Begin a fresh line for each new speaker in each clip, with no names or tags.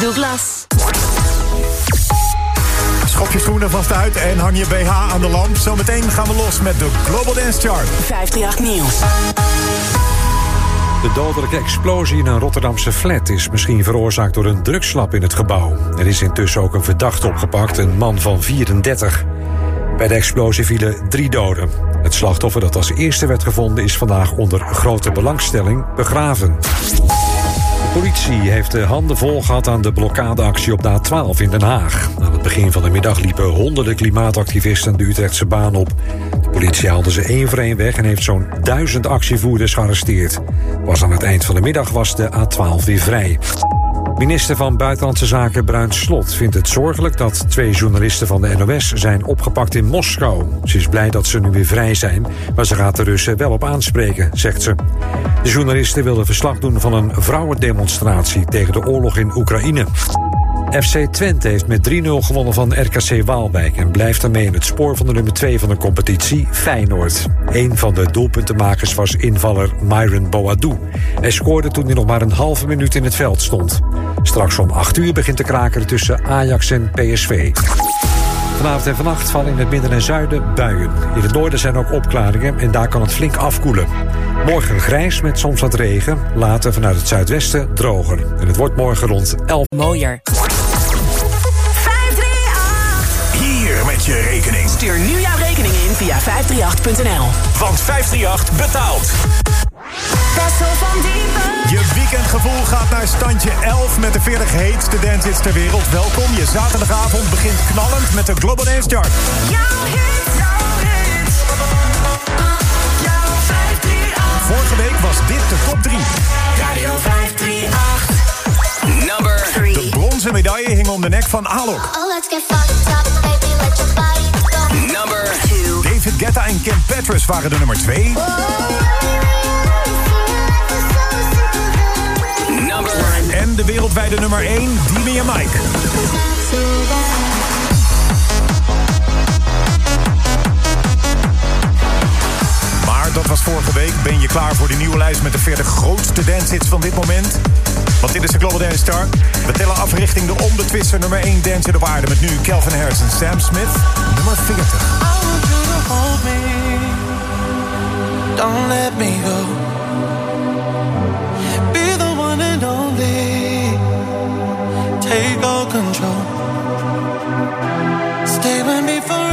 Douglas.
Schop je schoenen vast uit en hang je BH aan de lamp. Zometeen gaan we los met de Global Dance Chart.
538 Nieuws.
De dodelijke explosie in een Rotterdamse flat is misschien veroorzaakt door een drugslab in het gebouw. Er is intussen ook een verdachte opgepakt, een man van 34. Bij de explosie vielen drie doden. Het slachtoffer dat als eerste werd gevonden is vandaag onder grote belangstelling begraven. Politie heeft de handen vol gehad aan de blokkadeactie op de A12 in Den Haag. Aan het begin van de middag liepen honderden klimaatactivisten de Utrechtse baan op. De politie haalde ze één voor één weg en heeft zo'n duizend actievoerders gearresteerd. Pas aan het eind van de middag was de A12 weer vrij. Minister van Buitenlandse Zaken Bruin Slot vindt het zorgelijk dat twee journalisten van de NOS zijn opgepakt in Moskou. Ze is blij dat ze nu weer vrij zijn, maar ze gaat de Russen wel op aanspreken, zegt ze. De journalisten wilden verslag doen van een vrouwendemonstratie tegen de oorlog in Oekraïne. FC Twente heeft met 3-0 gewonnen van RKC Waalwijk... en blijft daarmee in het spoor van de nummer 2 van de competitie, Feyenoord. Een van de doelpuntenmakers was invaller Myron Boadou. Hij scoorde toen hij nog maar een halve minuut in het veld stond. Straks om 8 uur begint de kraker tussen Ajax en PSV. Vanavond en vannacht vallen in het midden en zuiden buien. In het noorden zijn ook opklaringen en daar kan het flink afkoelen. Morgen grijs met soms wat regen. Later vanuit het zuidwesten droger. En het wordt morgen rond 11.
Mooier.
Je rekening.
Stuur nu jouw rekening in via 538.nl.
Want 538 betaalt.
Bessel van Diepen.
Je weekendgevoel gaat naar standje 11 met de 40 heetste dancehits ter wereld. Welkom, je zaterdagavond begint knallend met de Global Dance Chart.
Jouw hit, jouw hit. Jouw 538.
Vorige week was dit de top 3.
Radio 538.
Number
De bronzen medaille hing om de nek van Alok.
Oh,
number
David Guetta en Kim Petras waren de nummer 2.
number
En de wereldwijde nummer 1, Dimi en Mike. Maar dat was vorige week. Ben je klaar voor de nieuwe lijst met de 40 grootste dancehits van dit moment? Want dit is de Global Dance Star. We tellen af richting de onbetwiste nummer 1 dancer op aarde... met nu Calvin Harris en Sam Smith, nummer 40.
I want you to hold me. Don't let me go. Be the one and only. Take all control. Stay with me forever.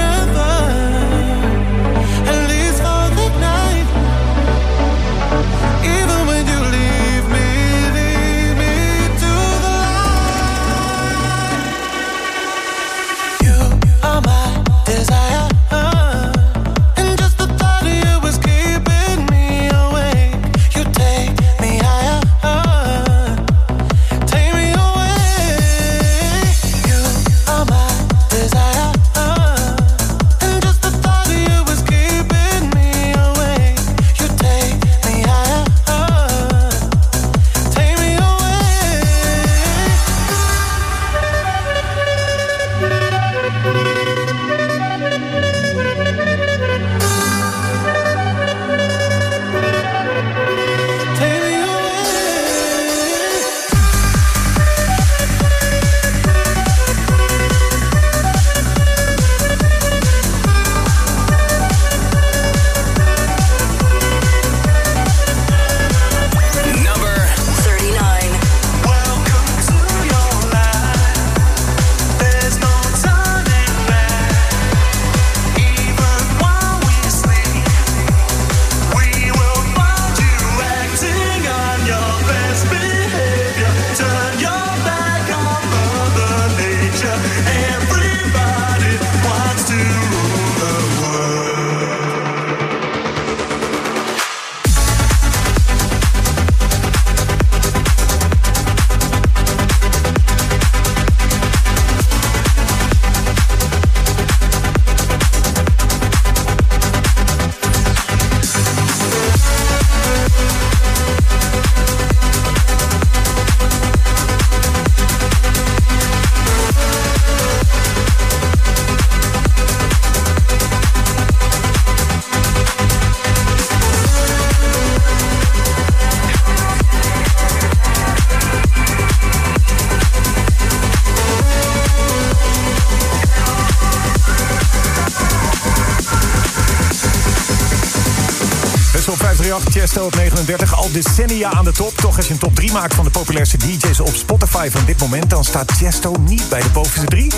decennia aan de top. Toch als je een top 3 maakt van de populairste DJ's op Spotify van dit moment... dan staat Chesto niet bij de bovenste drie.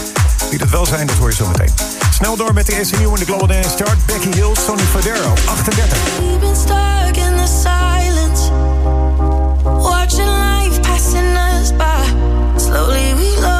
Wie dat wel zijn, dat hoor je zo meteen. Snel door met de eerste nieuw in de Global Dance Chart. Becky Hill, Sonny Fadero, 38.
We've been stuck in the silence Watching life passing us by Slowly we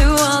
through all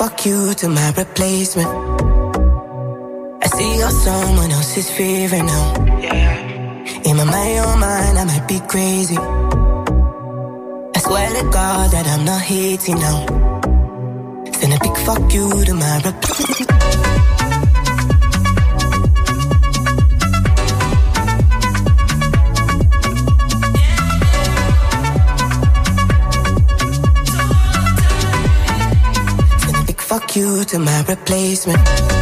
fuck you to my replacement. I see you're someone else's favorite now. In my mind, mind, I might be crazy. I swear to God that I'm not hating now. Send a big fuck you to my replacement. fuck you
to my
replacement.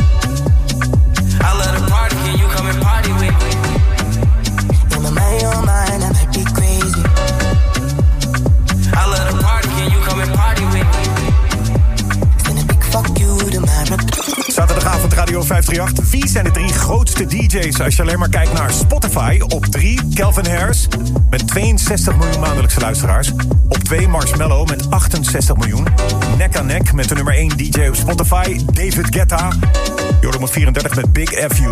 538. Wie zijn de drie grootste DJ's als je alleen maar kijkt naar Spotify? Op 3 Calvin Harris met 62 miljoen maandelijkse luisteraars. Op 2 Marshmello met 68 miljoen. Nek aan nek met de nummer 1 DJ op Spotify. David Guetta. Jordan op 34 met Big FU.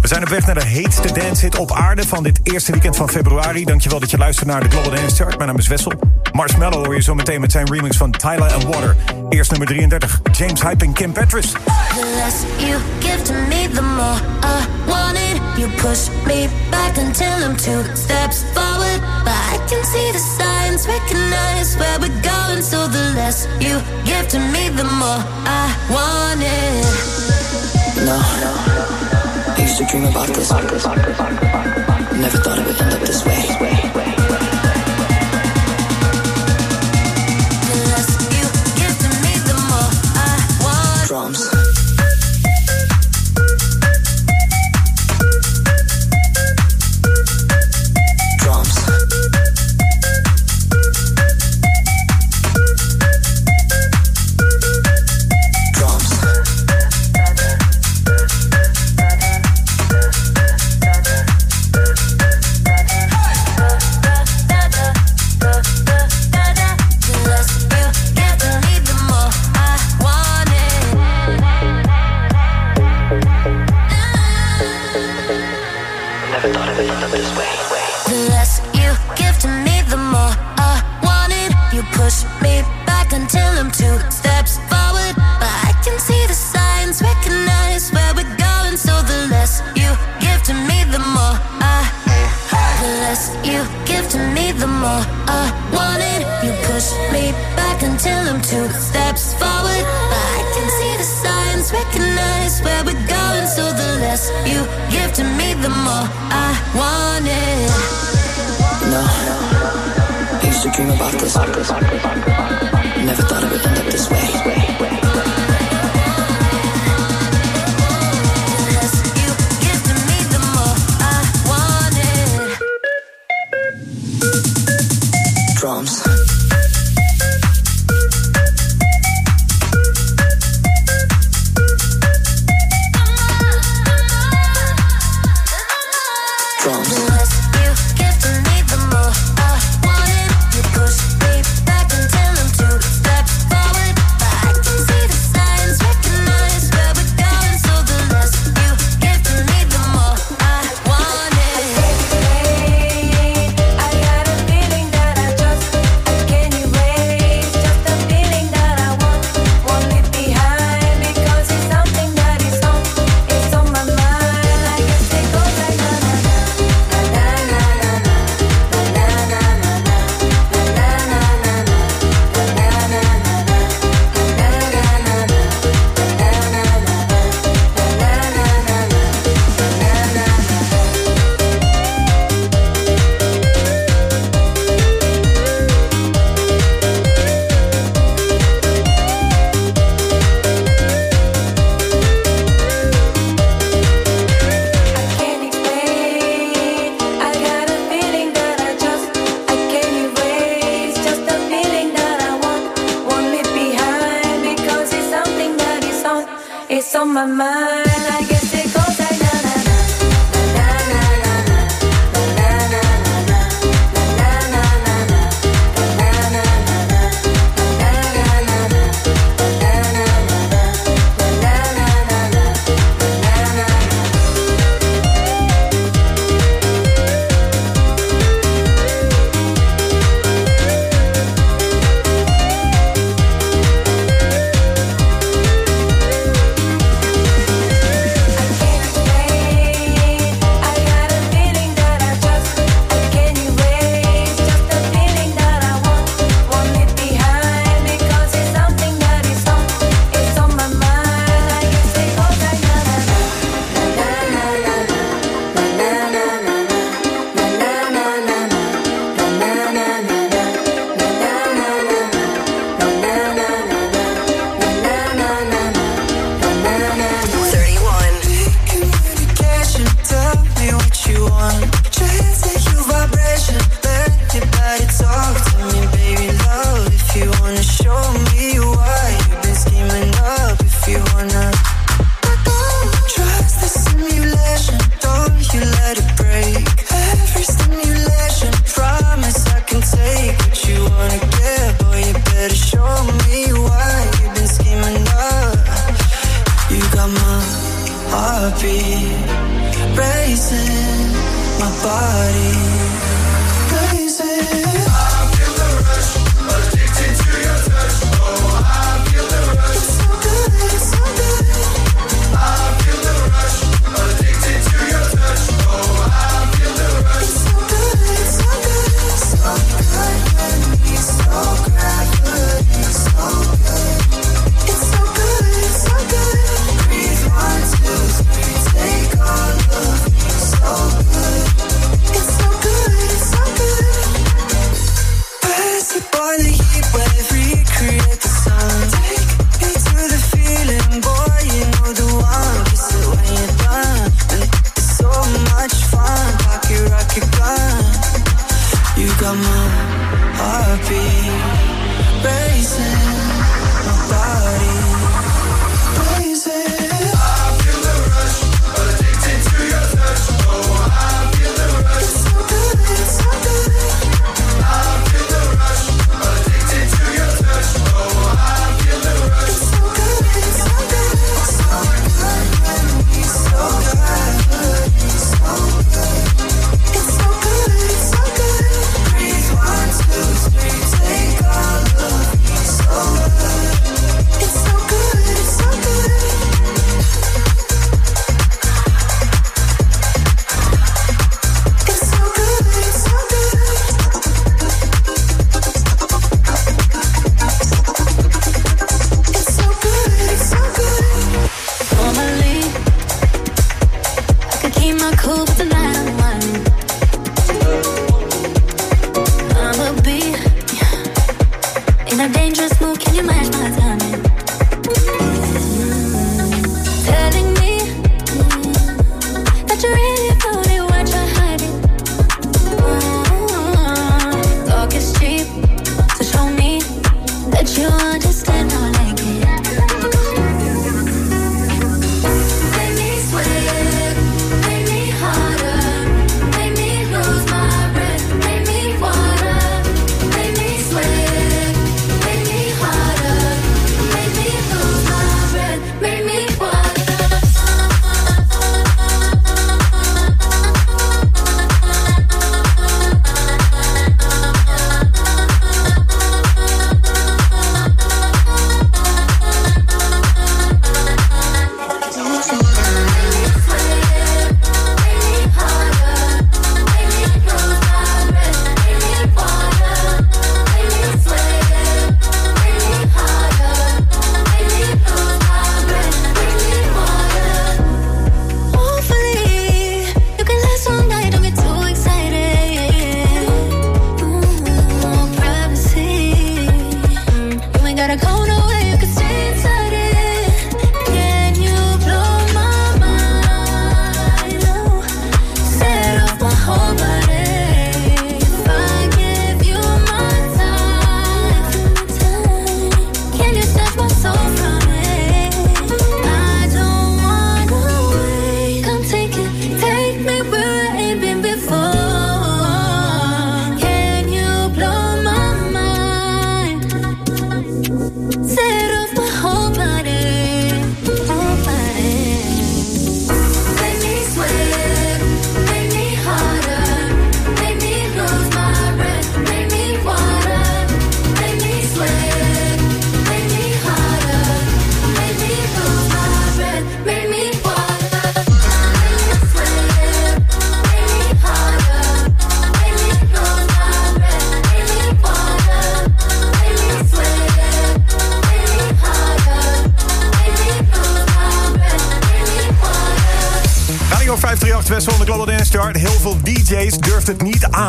We zijn op weg naar de heetste dancehit op aarde van dit eerste weekend van februari. Dankjewel dat je luistert naar de Global Dance Chart. Mijn naam is Wessel. Marshmello hoor je zo meteen met zijn remix van Tyler and Water. Eerst nummer 33, James Hype en Kim Petras.
The less you give to me, the more I want it. You push me back until I'm two steps forward. But I can see the signs, recognize where we're going. So the less you give to me, the more I want it.
No, I used to dream about this. Never thought it would end up this way.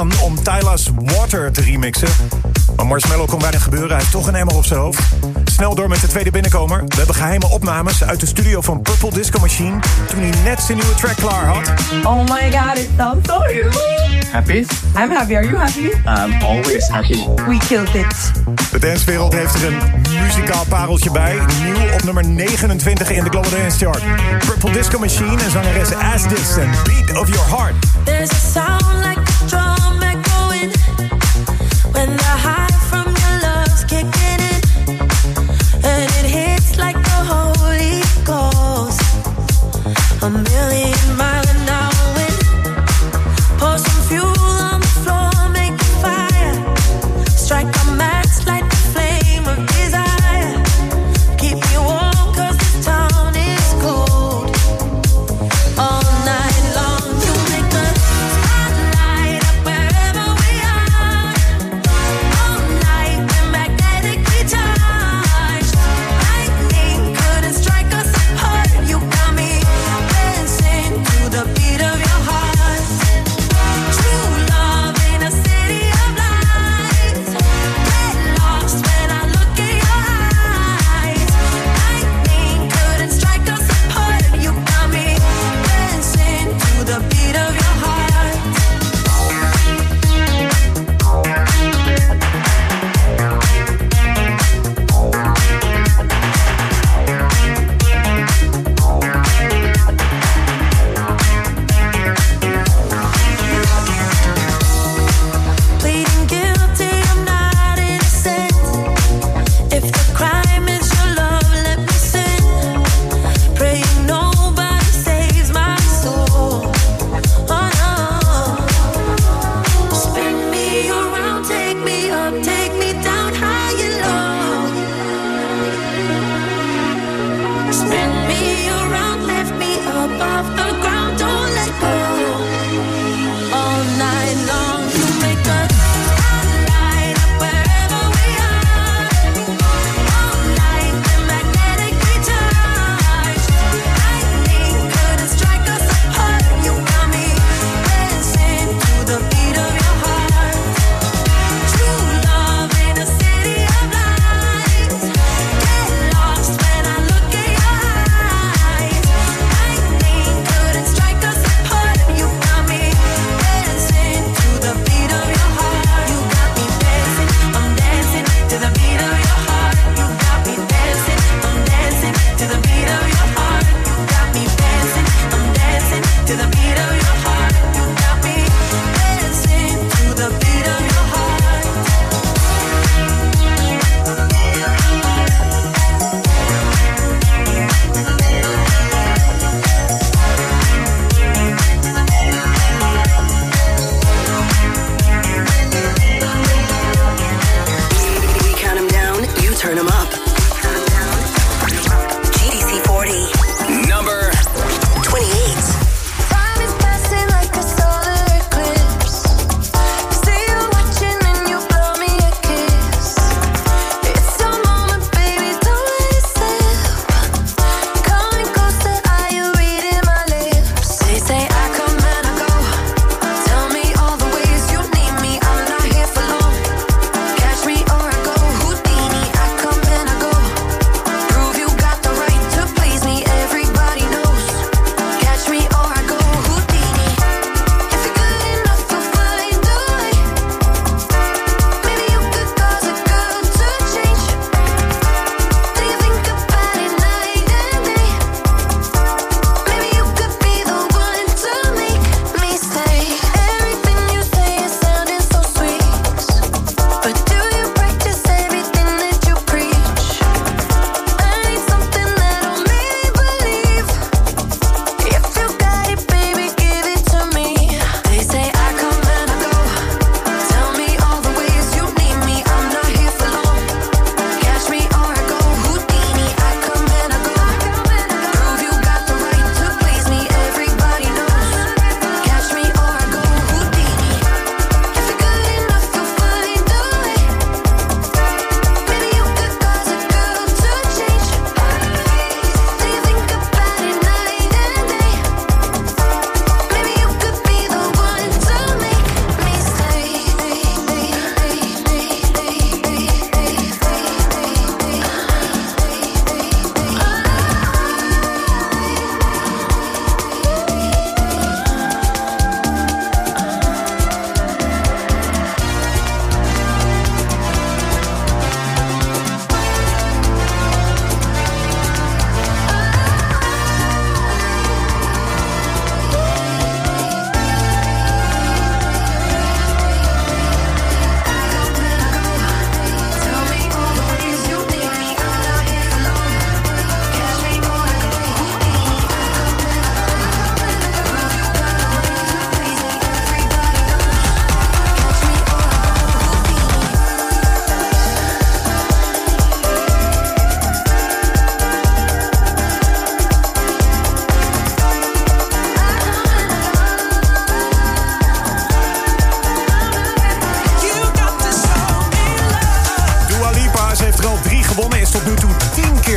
om Tyla's Water te remixen. Maar Marshmallow kon weinig gebeuren, hij heeft toch een emmer op zijn hoofd. Snel door met de tweede binnenkomer. We hebben geheime opnames uit de studio van Purple Disco Machine... toen hij net zijn nieuwe track klaar had.
Oh my god, it's so good.
Happy?
I'm happy, are you happy?
I'm always happy.
We killed it.
De dancewereld heeft er een muzikaal pareltje bij. Nieuw op nummer 29 in de Global Dance Chart. Purple Disco Machine en zangeres As This en Beat of Your Heart.
There's a sound like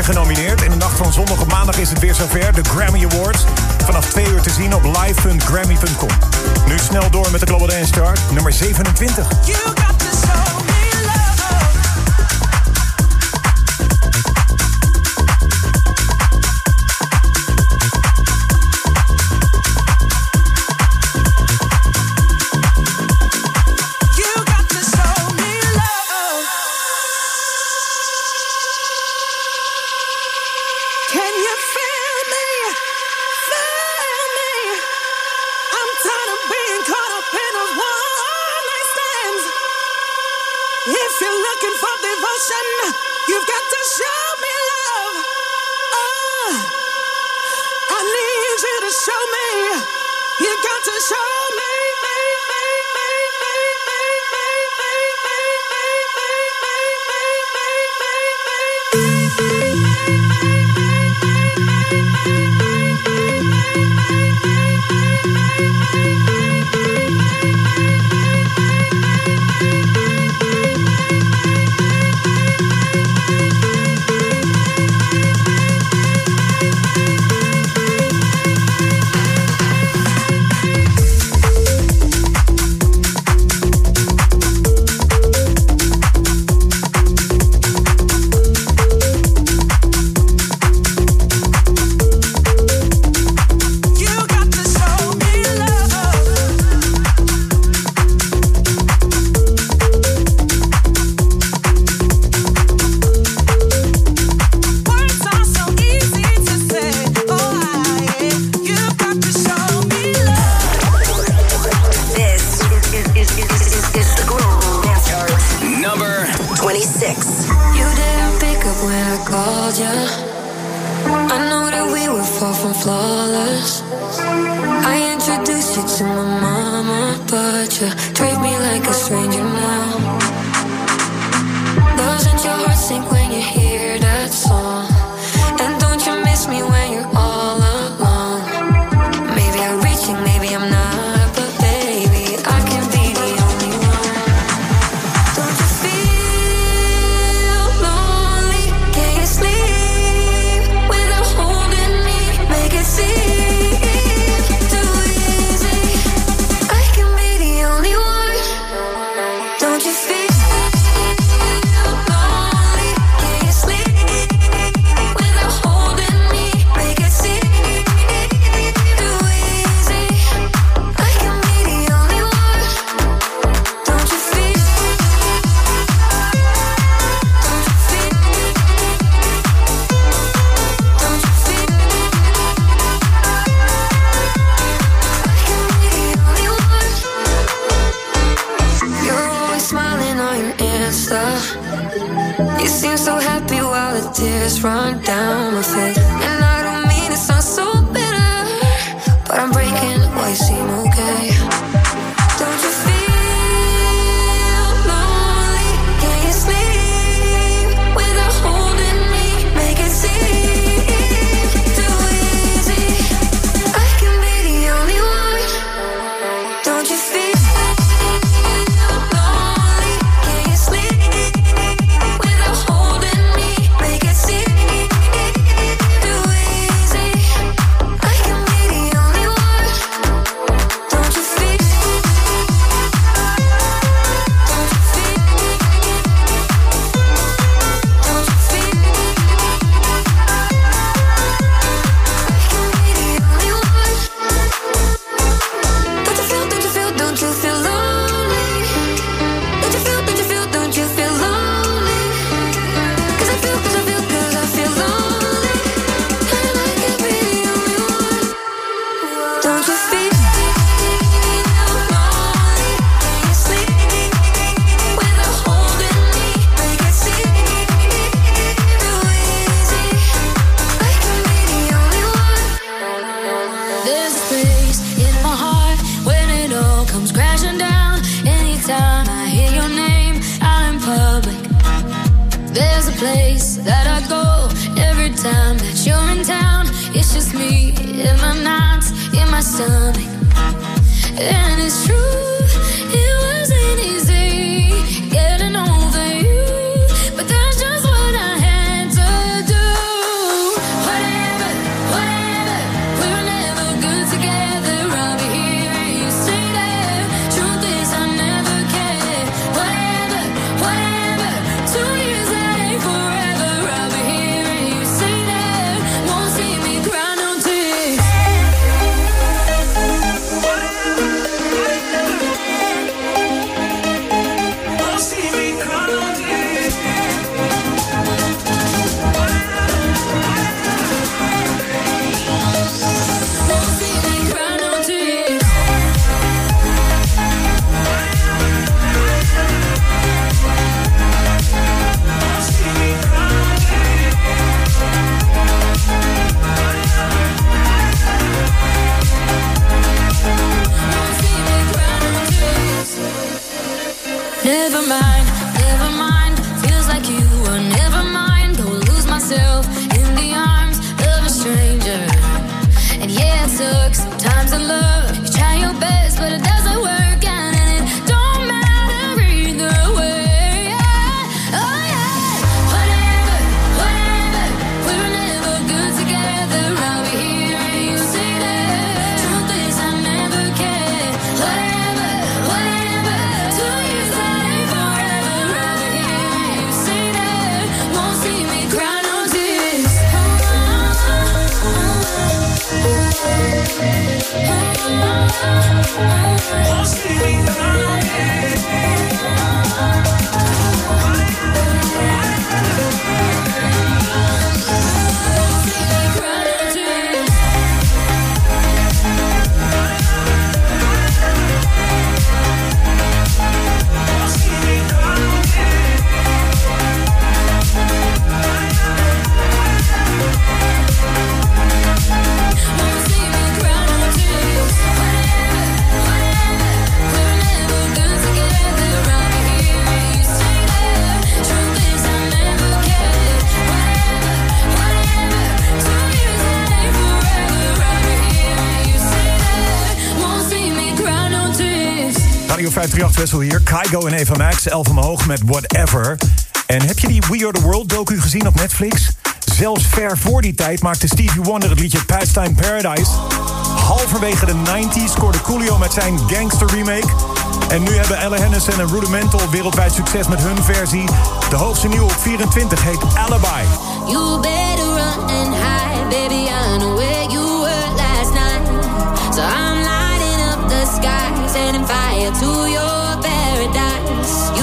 genomineerd. In de nacht van zondag op maandag is
het weer zover. De Grammy Awards. Vanaf 2 uur te zien op live.grammy.com. Nu snel door met de Global Dance Chart. Nummer 27.
You
seem so happy while the tears run down my face. And I don't mean it sounds so bitter, but I'm breaking. Why you seem okay? Don't you feel?
Lost Ralf Wessel hier. Kygo en Eva Max, Elf omhoog met Whatever. En heb je die We Are The World docu gezien op Netflix? Zelfs ver voor die tijd maakte Stevie Wonder het liedje Pastime Paradise. Halverwege de 90s scoorde Coolio met zijn gangster remake. En nu hebben Ella Henderson en Rudimental wereldwijd succes met hun versie. De hoogste nieuwe op 24 heet Alibi.
You better run and hide, baby. setting fire to your paradise.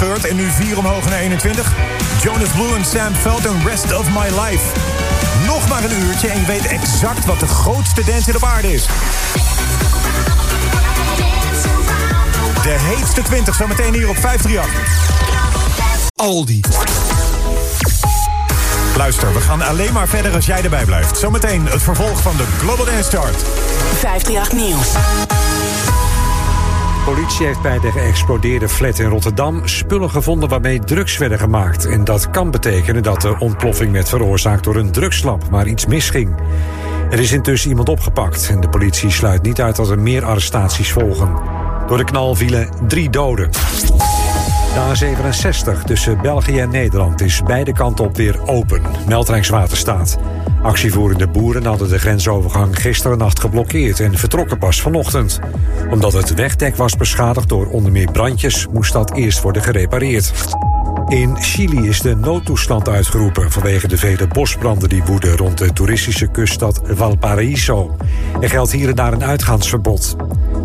Gescheurd. En nu 4 omhoog naar 21. Jonas Blue en Sam Felton, Rest of My Life. Nog maar een uurtje en je weet exact wat de grootste dance in op aarde is. De heetste 20 zometeen hier op 538.
Aldi.
Luister, we gaan alleen maar verder als jij erbij blijft. Zometeen het vervolg van de Global Dance Chart.
538 Nieuws.
Politie heeft bij de geëxplodeerde flat in Rotterdam spullen gevonden waarmee drugs werden gemaakt. En dat kan betekenen dat de ontploffing werd veroorzaakt door een drugslab, maar iets misging. Er is intussen iemand opgepakt en de politie sluit niet uit dat er meer arrestaties volgen. Door de knal vielen drie doden. De A67 tussen België en Nederland is beide kanten op weer open, meldt Rijkswaterstaat. Actievoerende boeren hadden de grensovergang gisteren nacht geblokkeerd en vertrokken pas vanochtend. Omdat het wegdek was beschadigd door onder meer brandjes, moest dat eerst worden gerepareerd. In Chili is de noodtoestand uitgeroepen vanwege de vele bosbranden die woeden rond de toeristische kuststad Valparaiso. Er geldt hier en daar een uitgaansverbod.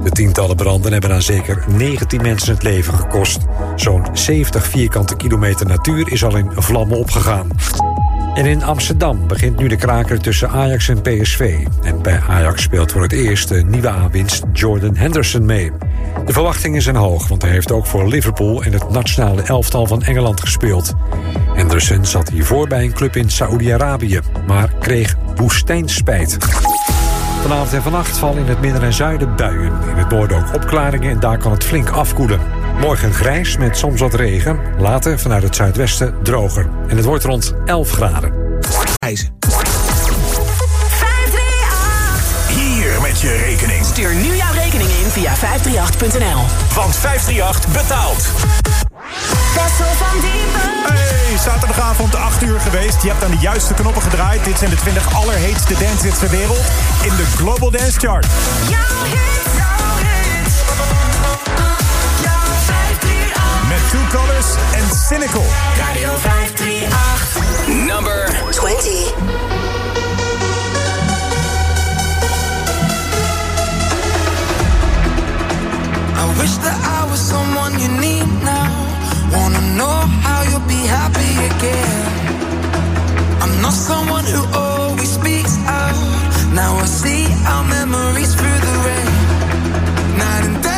De tientallen branden hebben aan zeker 19 mensen het leven gekost. Zo'n 70 vierkante kilometer natuur is al in vlammen opgegaan. En in Amsterdam begint nu de kraker tussen Ajax en PSV. En bij Ajax speelt voor het eerst de nieuwe aanwinst Jordan Henderson mee. De verwachtingen zijn hoog, want hij heeft ook voor Liverpool en het nationale elftal van Engeland gespeeld. Henderson zat hiervoor bij een club in Saoedi-Arabië, maar kreeg woestijnspijt. Vanavond en vannacht vallen in het midden en zuiden buien. In het noorden ook opklaringen en daar kan het flink afkoelen. Morgen grijs met soms wat regen. Later vanuit het zuidwesten droger. En het wordt rond 11 graden.
IJzer.
Hier met je rekening.
Stuur nu jouw rekening in via 538.nl.
Want 538 betaalt.
Bessel van Diepen.
Hey, zaterdagavond 8 uur geweest. Je hebt aan de juiste knoppen gedraaid. Dit zijn de 20 allerheetste dancehits ter wereld in de Global Dance Chart.
Jouw hit,
Colors en Cynical.
Radio 538.
Number
20.
I wish that I was someone you need now. Wanna know how you'll be happy again. I'm not someone who always speaks out. Now I see our memories through the rain. Night and day.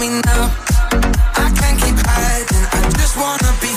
Me now. I can't keep hiding. I just wanna be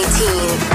2019.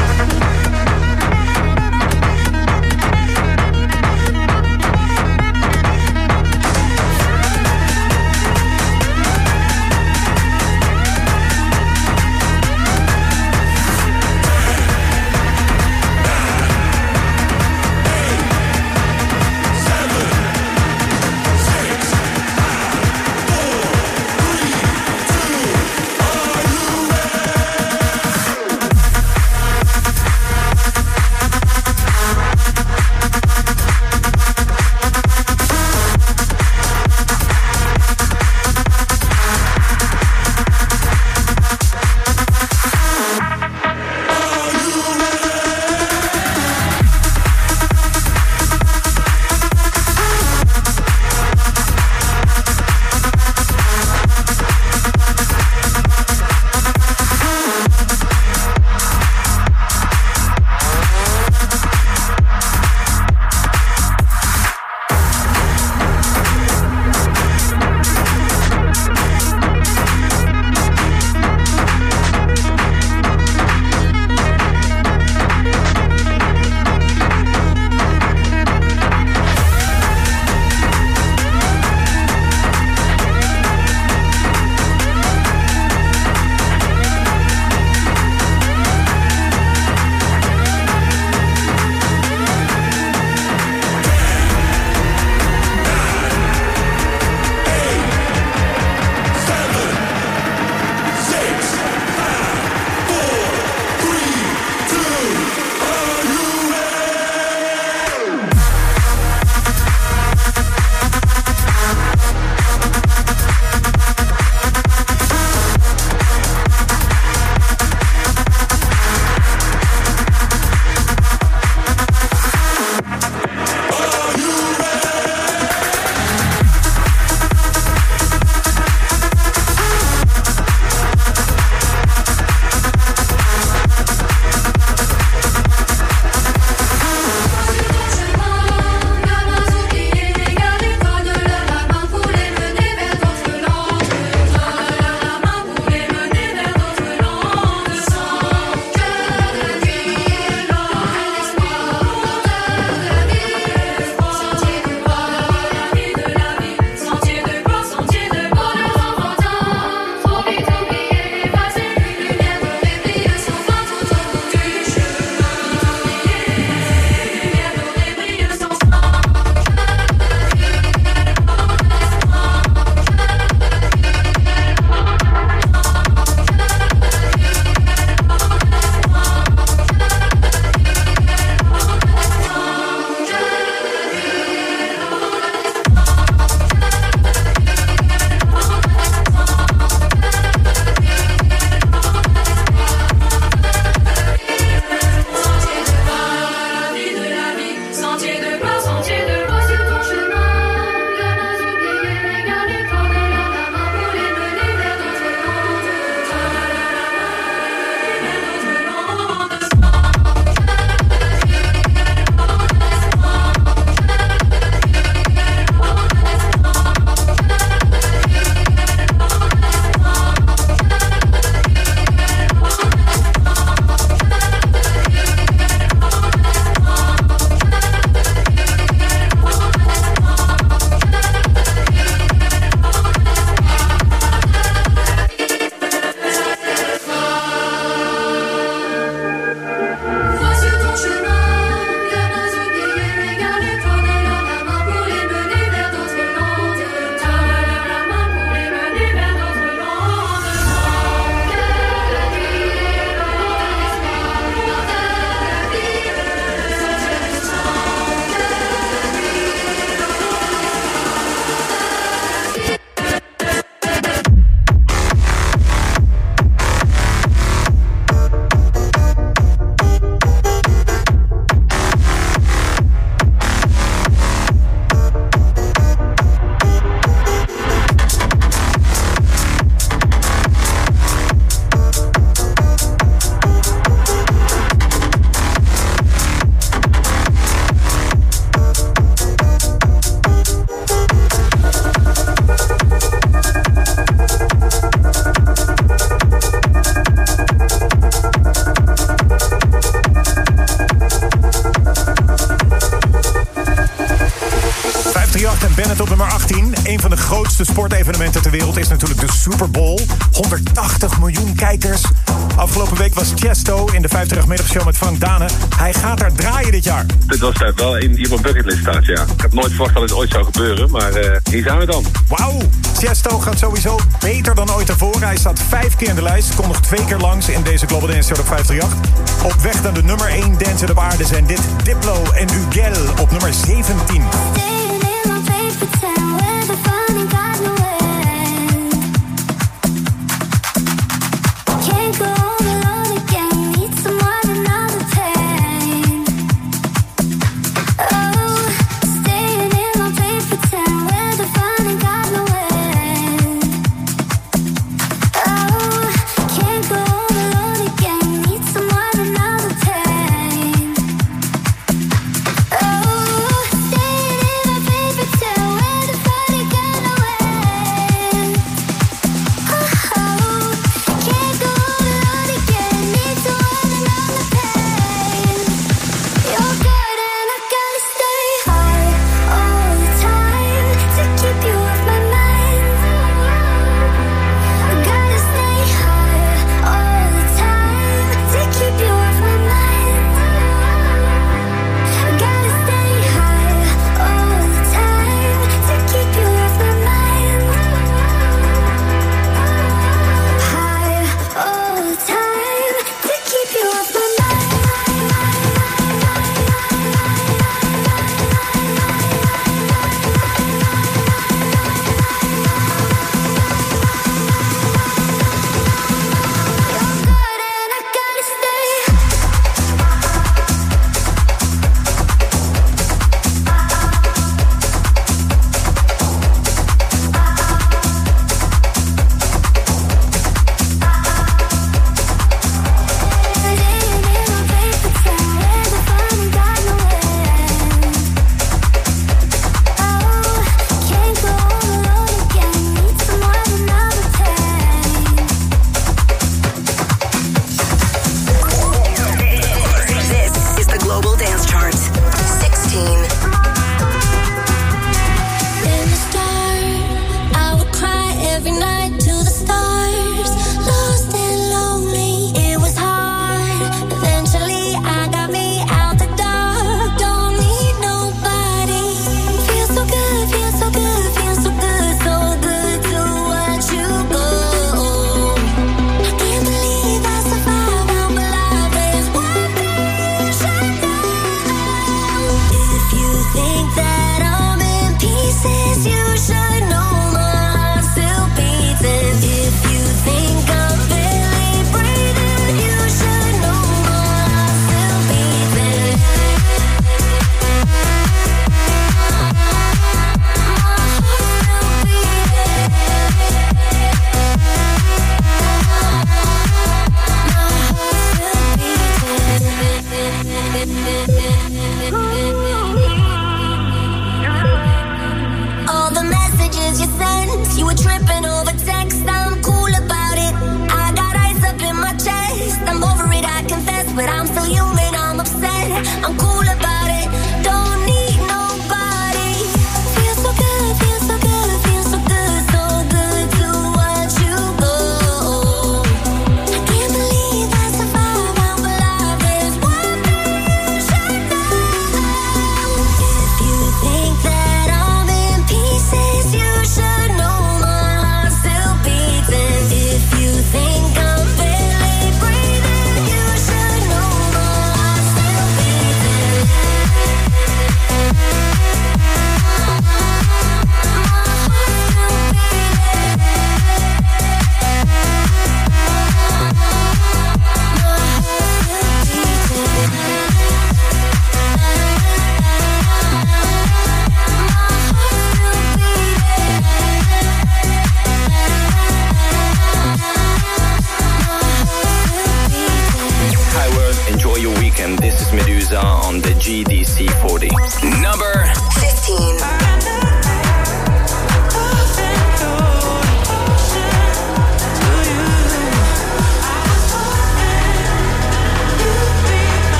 Frank Dane. Hij gaat daar draaien dit jaar.
Dit was daar wel een die op bucketlist staat, ja. Ik heb nooit verwacht dat het ooit zou gebeuren, maar eh, hier zijn we dan.
Wauw, Chesto gaat sowieso beter dan ooit ervoor. Hij staat vijf keer in de lijst, komt nog twee keer langs in deze Global Dance Show op 538. Op weg naar de nummer 1 dancer op aarde zijn dit Diplo en Ugel op nummer 17.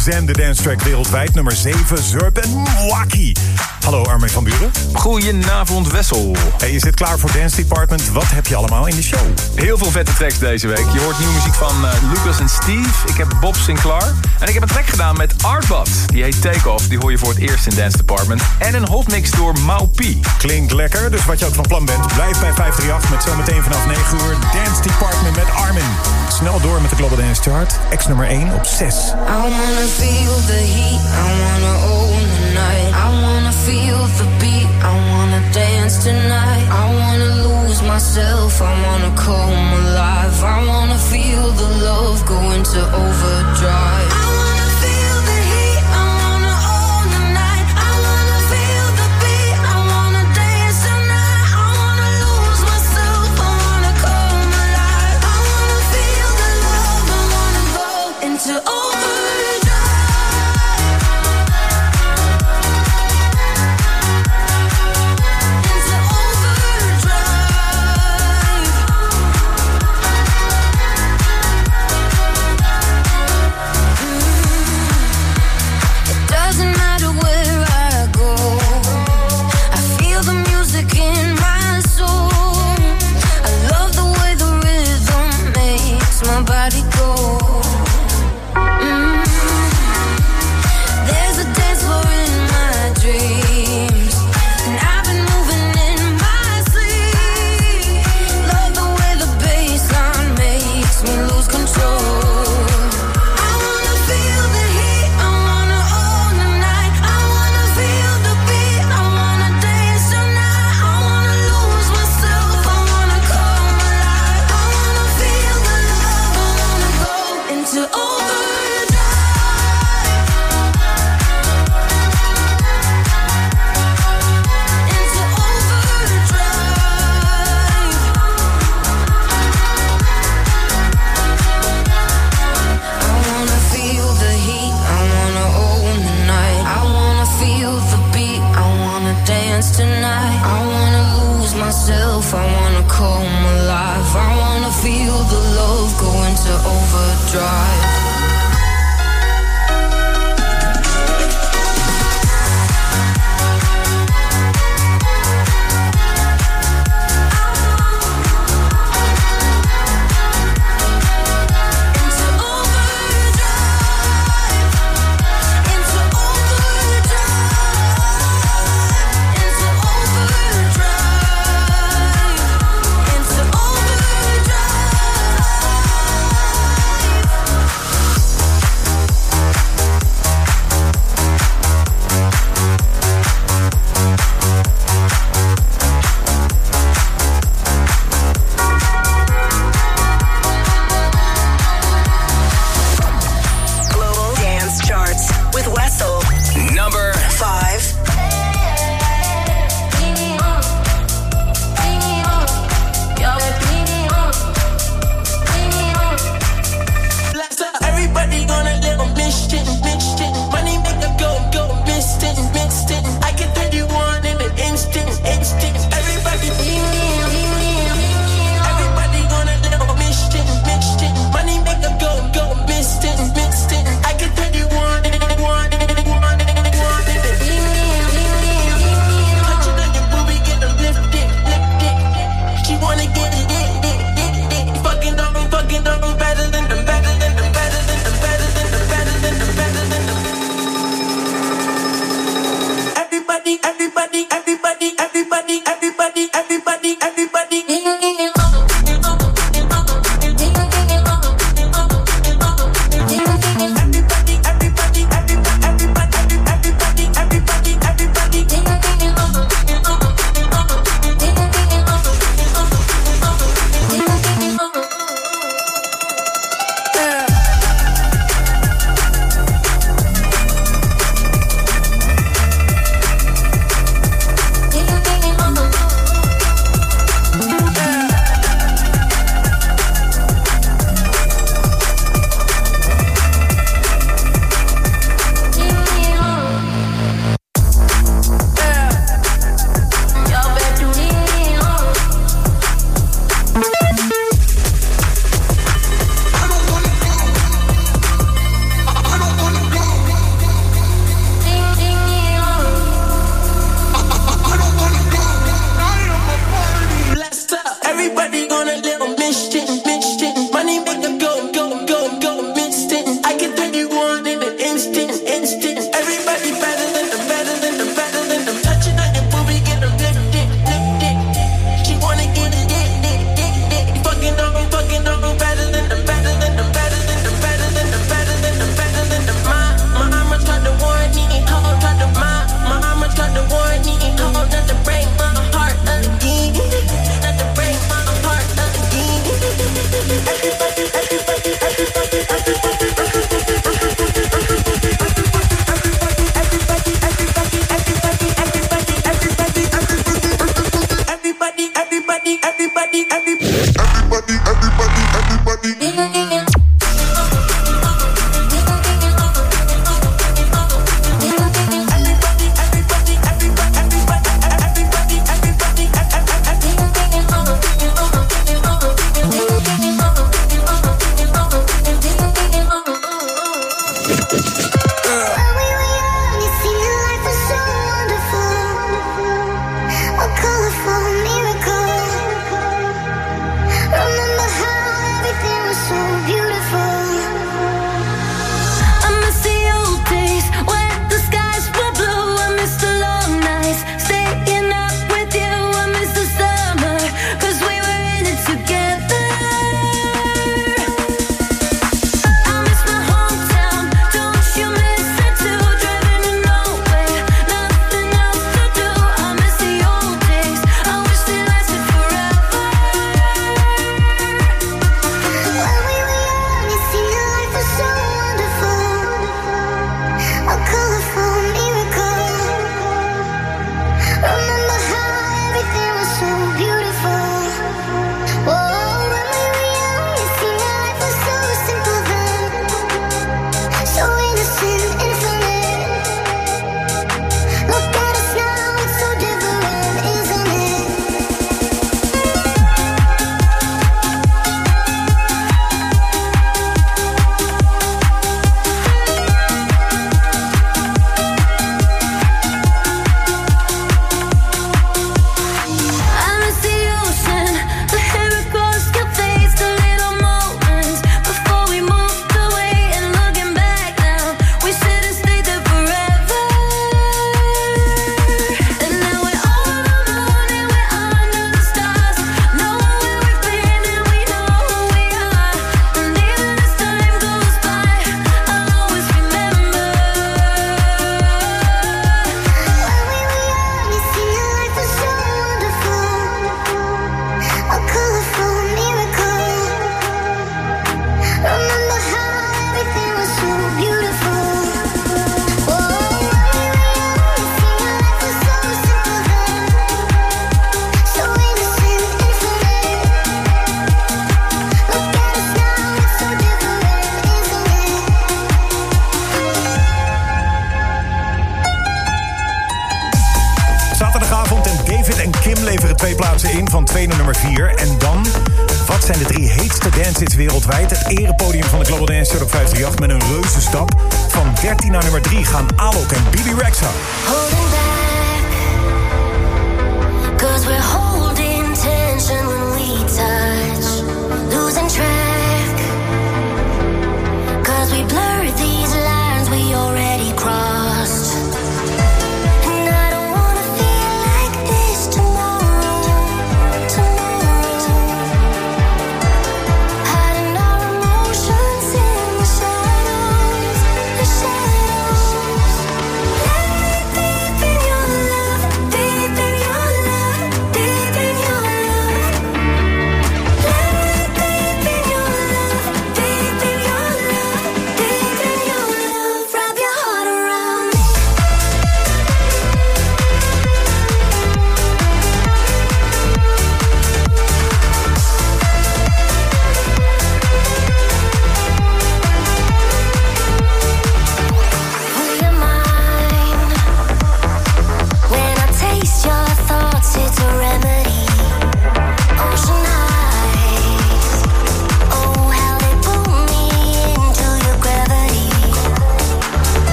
Voor de dance track wereldwijd. Nummer 7, Zurp en Mwaki. Hallo Armin van Buren.
Goedenavond Wessel.
Hey, je zit klaar voor Dance Department. Wat heb je allemaal in de show?
Heel veel vette tracks deze week. Je hoort nieuwe muziek van eh, Lucas en Steve. Ik heb Bob Sinclair. En ik heb een track gedaan met Artbot. Die heet Take Off. Die hoor je voor het eerst in Dance Department. En een hotmix door Mau P.
Klinkt lekker, dus wat je ook van plan bent, blijf bij 538 met zometeen vanaf 9 uur Dance Department met Armin. Snel door met de Global Dance Chart. Ex nummer 1 op 6.
I wanna feel the heat, I wanna own I wanna feel the beat, I wanna dance tonight. I wanna lose myself, I wanna come alive. I wanna feel the love go into overdrive.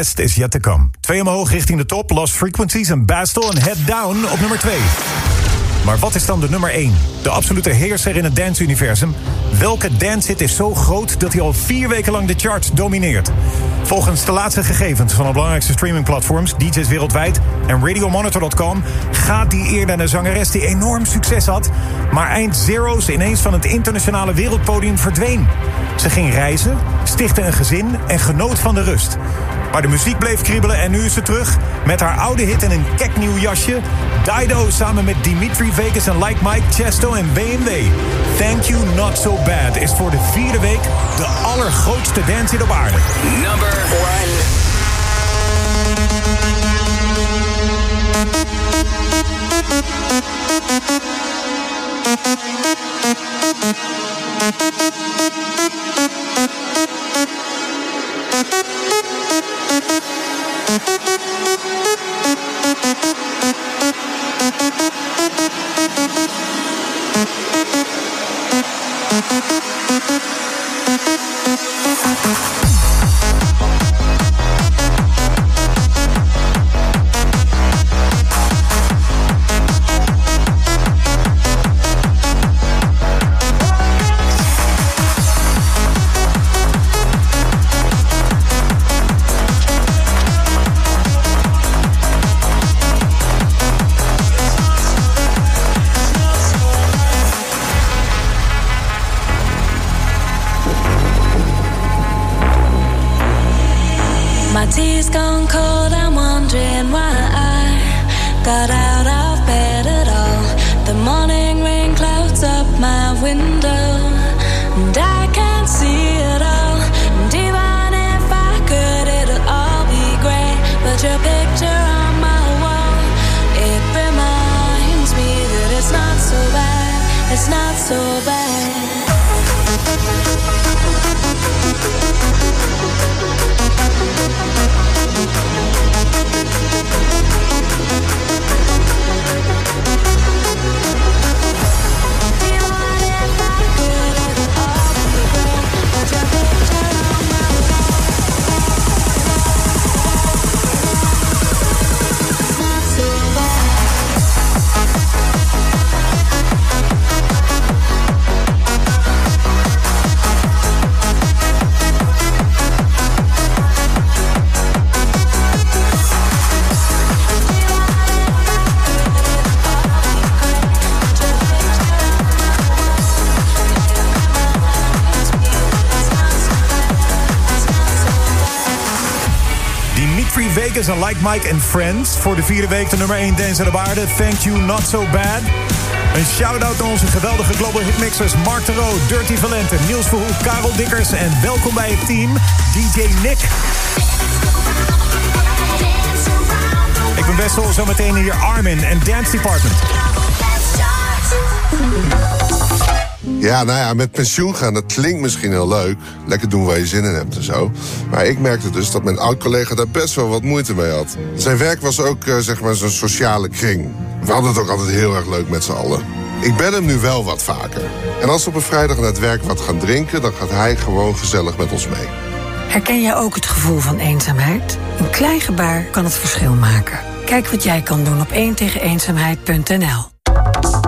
Is yet to come.
Twee omhoog richting de top, Lost Frequencies en Bastel en Head Down op nummer 2. Maar wat is dan de nummer 1? De absolute heerser in het dance-universum. Welke dance-hit is zo groot dat hij al vier weken lang de charts domineert? Volgens de laatste gegevens van de belangrijkste streamingplatforms... DJ's wereldwijd en RadioMonitor.com... gaat die eer naar de zangeres die enorm succes had... maar eind zero's ineens van het internationale wereldpodium verdween. Ze ging reizen, stichtte een gezin en genoot van de rust. Maar de muziek bleef kriebelen en nu is ze terug. Met haar oude hit en een kek nieuw jasje. Dido samen met Dimitri Vegas en Like Mike, Chesto en BMW. Thank You Not So Bad is voor de vierde week de allergrootste dance op aarde.
Number
1. Mike and Friends. Voor de vierde week de nummer 1 dance op aarde. Thank you, not so bad. Een shout-out naar onze geweldige global hitmixers Mark de Roo, Dirty Valente, Niels Verhoek, Karel Dikkers... en welkom bij het team DJ Nick. Ik ben Wessel, zometeen hier Armin en Dance Department.
Ja, nou ja, met pensioen gaan, dat klinkt misschien heel leuk. Lekker doen waar je zin in hebt en zo. Maar ik merkte dus dat mijn oud-collega daar best wel wat moeite mee had. Zijn werk was ook, eh, zeg maar, zo'n sociale kring. We hadden het ook altijd heel erg leuk met z'n allen. Ik ben hem nu wel wat vaker. En als we op een vrijdag na het werk wat gaan drinken... dan gaat hij gewoon gezellig met ons mee.
Herken jij ook het gevoel van eenzaamheid? Een klein gebaar kan het verschil maken. Kijk wat jij kan doen op 1 tegen eenzaamheid.nl.